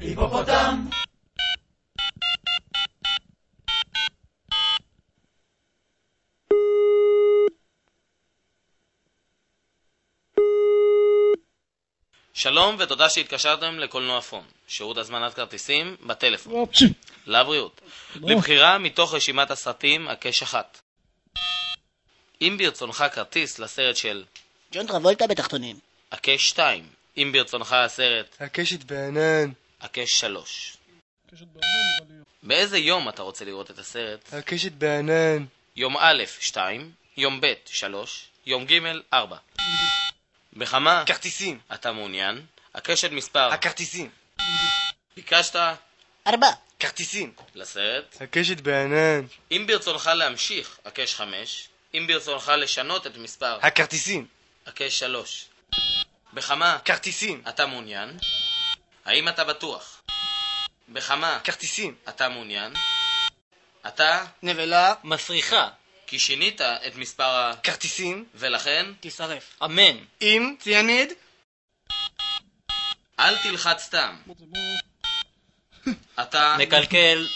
היפופוטם! שלום ותודה שהתקשרתם לקולנוע פון, שירות הזמנת כרטיסים בטלפון. לבריאות. לבחירה מתוך רשימת הסרטים הקש אחת. אם ברצונך כרטיס לסרט של ג'ון טרבולטה בתחתונים. הקש 2, אם ברצונך הסרט הקשת בענן, הקש 3. קשת בענן נראה לי. באיזה יום אתה רוצה לראות את הסרט? הקשת בענן, יום א' 2, יום ב' 3, יום ג' 4. בכמה? כרטיסים, אתה מעוניין? הקשת מספר. הכרטיסים, ביקשת? ארבע. כרטיסים, לסרט? הקשת בענן, אם ברצונך להמשיך, הקש 5 אם ברצונך לשנות את מספר. הכרטיסים, הקש 3 בכמה? כרטיסים, אתה מעוניין? האם אתה בטוח? בכמה כרטיסים, אתה מעוניין? אתה נבלה. מסריחה. כי שינית את מספר ה... כרטיסים, ולכן תישרף. אמן. עם ציאניד, אל תלחץ סתם. אתה מקלקל.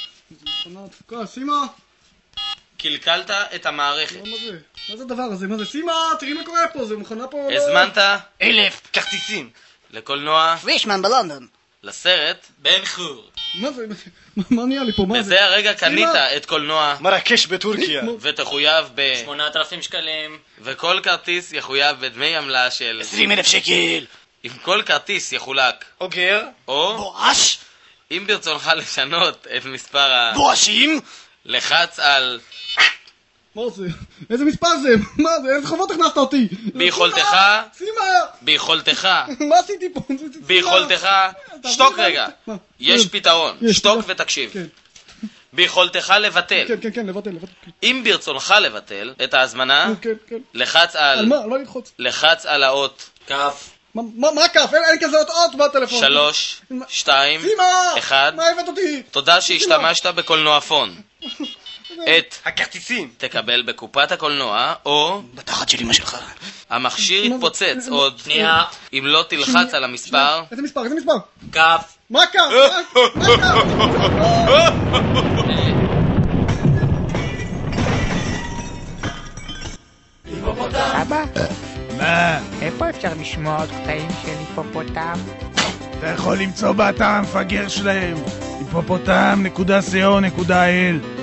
קלקלת את המערכת. מה זה? מה זה הדבר הזה? מה זה? סימה! תראי מה קורה פה! זה מכונה פה... הזמנת אלף כרטיסים, לקולנוע, פרישמן בלונדון. לסרט, בן חור. מה זה? מה- נהיה לי פה? מה זה? בזה הרגע קנית! את קולנוע מרקש בטורקיה, ותחויב ב... 8,000 שקלים. וכל כרטיס יחויב בדמי עמלה של... עשרים אלף שקל. אם כל כרטיס יחולק, אוגר, או בואש. אם ברצונך לשנות את מספר ה... בואשים. לחץ על מה זה? איזה מספר זה? מה זה? איזה חובות הכנסת אותי? ביכולתך! ביכולתך, מה עשיתי פה? זה- זה- סימה! ביכולתך, אתה שתוק רגע, מה? יש כן. פתרון, יש, שתוק. ותקשיב. כן. ביכולתך לבטל. כן, כן, כן, לבטל, לבטל. אם ברצונך לבטל את ההזמנה, כן, כן. לחץ על על... מה? לא ללחוץ. לחץ על האות כף. מה- הכף? אין כזה אות בטלפון. שלוש, שתיים, סימה! אחד. מה הבאת אותי? תודה שהשתמשת בקולנוע פון. את הכרטיסים, תקבל בקופת הקולנוע, או בתחת של אמא שלך. המכשיר? יתפוצץ עוד שנייה. אם לא תלחץ על המספר. איזה מספר? איזה מספר? כף. מה הכף? מה- הכף? אבא? מה? איפה אפשר לשמוע עוד קטעים של היפופוטם? אתה יכול למצוא באתר המפגר שלהם, היפופוטם.co.il